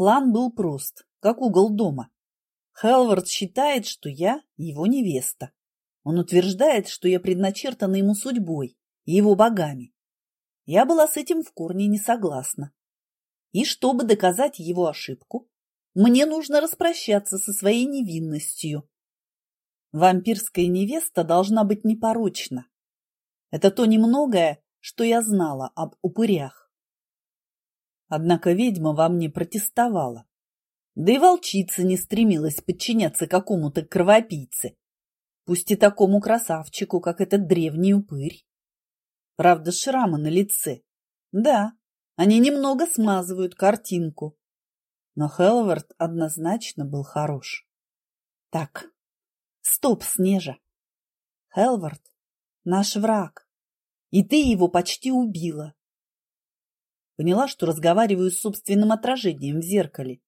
План был прост, как угол дома. Хелвард считает, что я его невеста. Он утверждает, что я предначертана ему судьбой и его богами. Я была с этим в корне не согласна. И чтобы доказать его ошибку, мне нужно распрощаться со своей невинностью. Вампирская невеста должна быть непорочна. Это то немногое, что я знала об упырях. Однако ведьма во мне протестовала. Да и волчица не стремилась подчиняться какому-то кровопийце, пусть и такому красавчику, как этот древний упырь. Правда, шрамы на лице. Да, они немного смазывают картинку. Но Хелвард однозначно был хорош. Так, стоп, Снежа. Хелвард — наш враг, и ты его почти убила. Поняла, что разговариваю с собственным отражением в зеркале.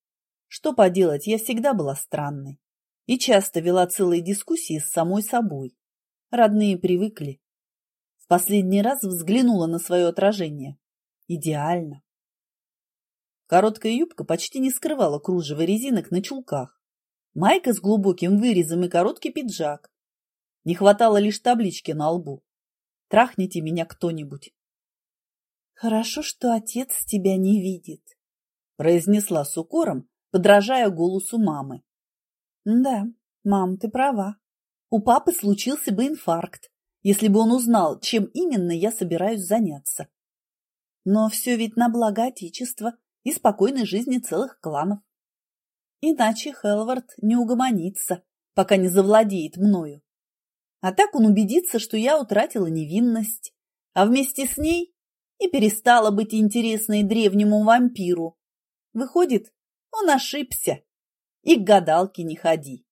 Что поделать, я всегда была странной и часто вела целые дискуссии с самой собой. Родные привыкли. В последний раз взглянула на свое отражение. Идеально. Короткая юбка почти не скрывала кружево резинок на чулках. Майка с глубоким вырезом и короткий пиджак. Не хватало лишь таблички на лбу. Трахните меня кто-нибудь. Хорошо, что отец тебя не видит, произнесла с укором, подражая голосу мамы. Да, мам, ты права. У папы случился бы инфаркт, если бы он узнал, чем именно я собираюсь заняться. Но все ведь на благо Отечества и спокойной жизни целых кланов. Иначе Хелвард не угомонится, пока не завладеет мною. А так он убедится, что я утратила невинность, а вместе с ней и перестала быть интересной древнему вампиру. Выходит, он ошибся и к гадалке не ходи.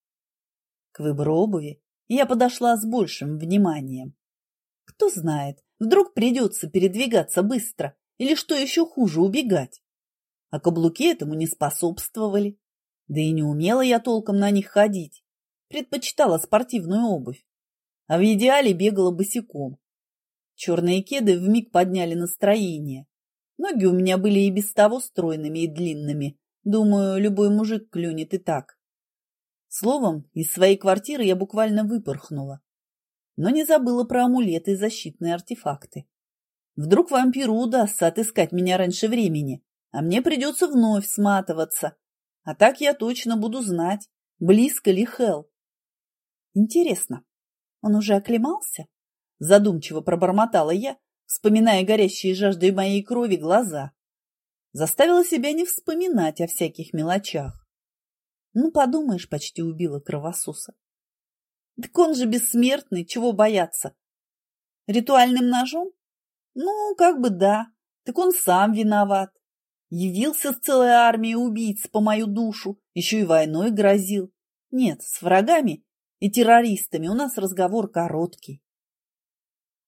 К выбору обуви я подошла с большим вниманием. Кто знает, вдруг придется передвигаться быстро или, что еще хуже, убегать. А каблуки этому не способствовали. Да и не умела я толком на них ходить. Предпочитала спортивную обувь. А в идеале бегала босиком. Черные кеды вмиг подняли настроение. Ноги у меня были и без того стройными и длинными, Думаю, любой мужик клюнет и так. Словом, из своей квартиры я буквально выпорхнула. Но не забыла про амулеты и защитные артефакты. Вдруг вампиру удастся отыскать меня раньше времени, а мне придется вновь сматываться. А так я точно буду знать, близко ли Хел. Интересно, он уже оклемался? Задумчиво пробормотала я, вспоминая горящие жаждой моей крови глаза заставила себя не вспоминать о всяких мелочах. Ну, подумаешь, почти убила кровососа. Так он же бессмертный, чего бояться? Ритуальным ножом? Ну, как бы да, так он сам виноват. Явился с целой армией убийц по мою душу, еще и войной грозил. Нет, с врагами и террористами у нас разговор короткий.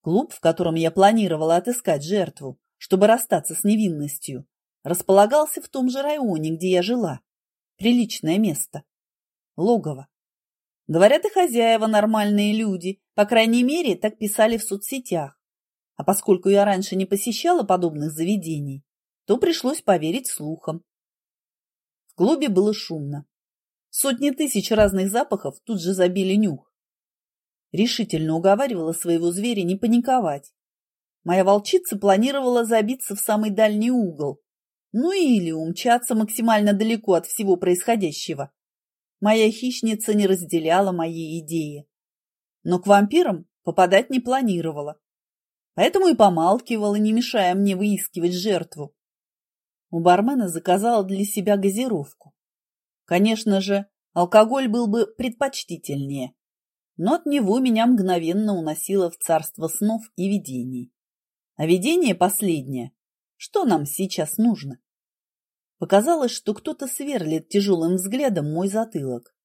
Клуб, в котором я планировала отыскать жертву, чтобы расстаться с невинностью, располагался в том же районе, где я жила. Приличное место. Логово. Говорят, и хозяева нормальные люди, по крайней мере, так писали в соцсетях. А поскольку я раньше не посещала подобных заведений, то пришлось поверить слухам. В клубе было шумно. Сотни тысяч разных запахов тут же забили нюх. Решительно уговаривала своего зверя не паниковать. Моя волчица планировала забиться в самый дальний угол, ну или умчаться максимально далеко от всего происходящего. Моя хищница не разделяла моей идеи. Но к вампирам попадать не планировала. Поэтому и помалкивала, не мешая мне выискивать жертву. У бармена заказала для себя газировку. Конечно же, алкоголь был бы предпочтительнее, но от него меня мгновенно уносило в царство снов и видений. А видение последнее. Что нам сейчас нужно? Показалось, что кто-то сверлит тяжелым взглядом мой затылок.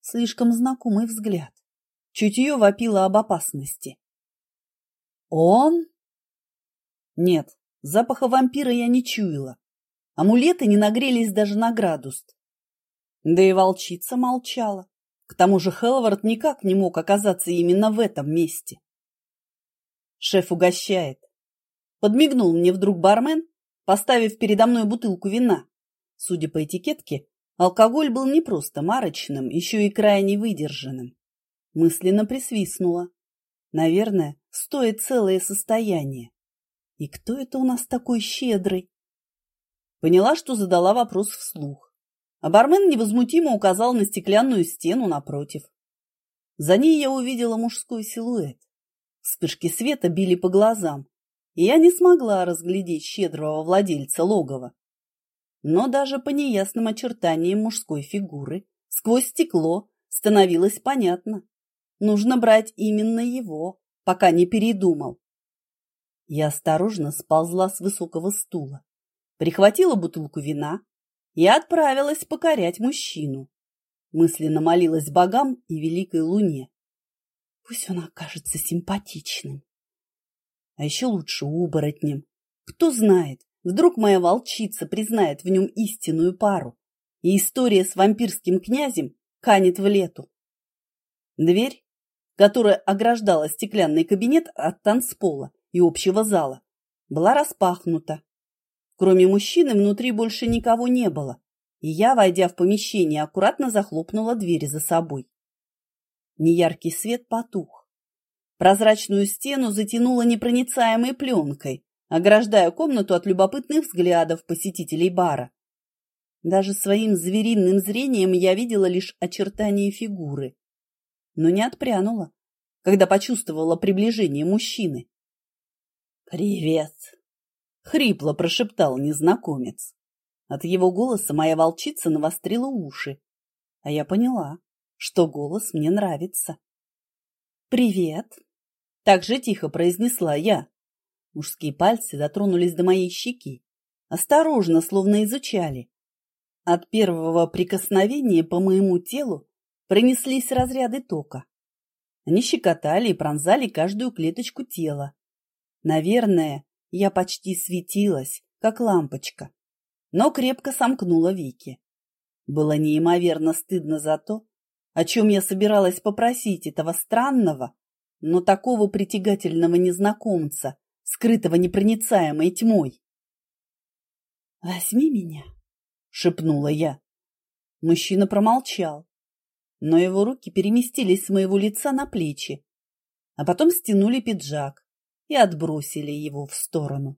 Слишком знакомый взгляд. Чутье вопило об опасности. Он? Нет, запаха вампира я не чуяла. Амулеты не нагрелись даже на градус. Да и волчица молчала. К тому же Хелвард никак не мог оказаться именно в этом месте. Шеф угощает. Подмигнул мне вдруг бармен, поставив передо мной бутылку вина Судя по этикетке, алкоголь был не просто марочным, еще и крайне выдержанным. Мысленно присвистнула. Наверное, стоит целое состояние. И кто это у нас такой щедрый? Поняла, что задала вопрос вслух. А бармен невозмутимо указал на стеклянную стену напротив. За ней я увидела мужской силуэт. Вспышки света били по глазам, и я не смогла разглядеть щедрого владельца логова. Но даже по неясным очертаниям мужской фигуры сквозь стекло становилось понятно. Нужно брать именно его, пока не передумал. Я осторожно сползла с высокого стула, прихватила бутылку вина и отправилась покорять мужчину. Мысленно молилась богам и великой луне. Пусть он окажется симпатичным. А еще лучше оборотнем. Кто знает, вдруг моя волчица признает в нем истинную пару, и история с вампирским князем канет в лету. Дверь, которая ограждала стеклянный кабинет от танцпола и общего зала, была распахнута. Кроме мужчины внутри больше никого не было, и я, войдя в помещение, аккуратно захлопнула дверь за собой. Неяркий свет потух. Прозрачную стену затянуло непроницаемой пленкой, ограждая комнату от любопытных взглядов посетителей бара. Даже своим звериным зрением я видела лишь очертания фигуры, но не отпрянула, когда почувствовала приближение мужчины. «Привет!» — хрипло прошептал незнакомец. От его голоса моя волчица навострила уши, а я поняла, что голос мне нравится. «Привет!» — так же тихо произнесла я. Мужские пальцы дотронулись до моей щеки, осторожно, словно изучали. От первого прикосновения по моему телу пронеслись разряды тока. Они щекотали и пронзали каждую клеточку тела. Наверное, я почти светилась, как лампочка, но крепко сомкнула веки. Было неимоверно стыдно за то, о чем я собиралась попросить этого странного, но такого притягательного незнакомца, скрытого непроницаемой тьмой. «Возьми меня», — шепнула я. Мужчина промолчал, но его руки переместились с моего лица на плечи, а потом стянули пиджак и отбросили его в сторону.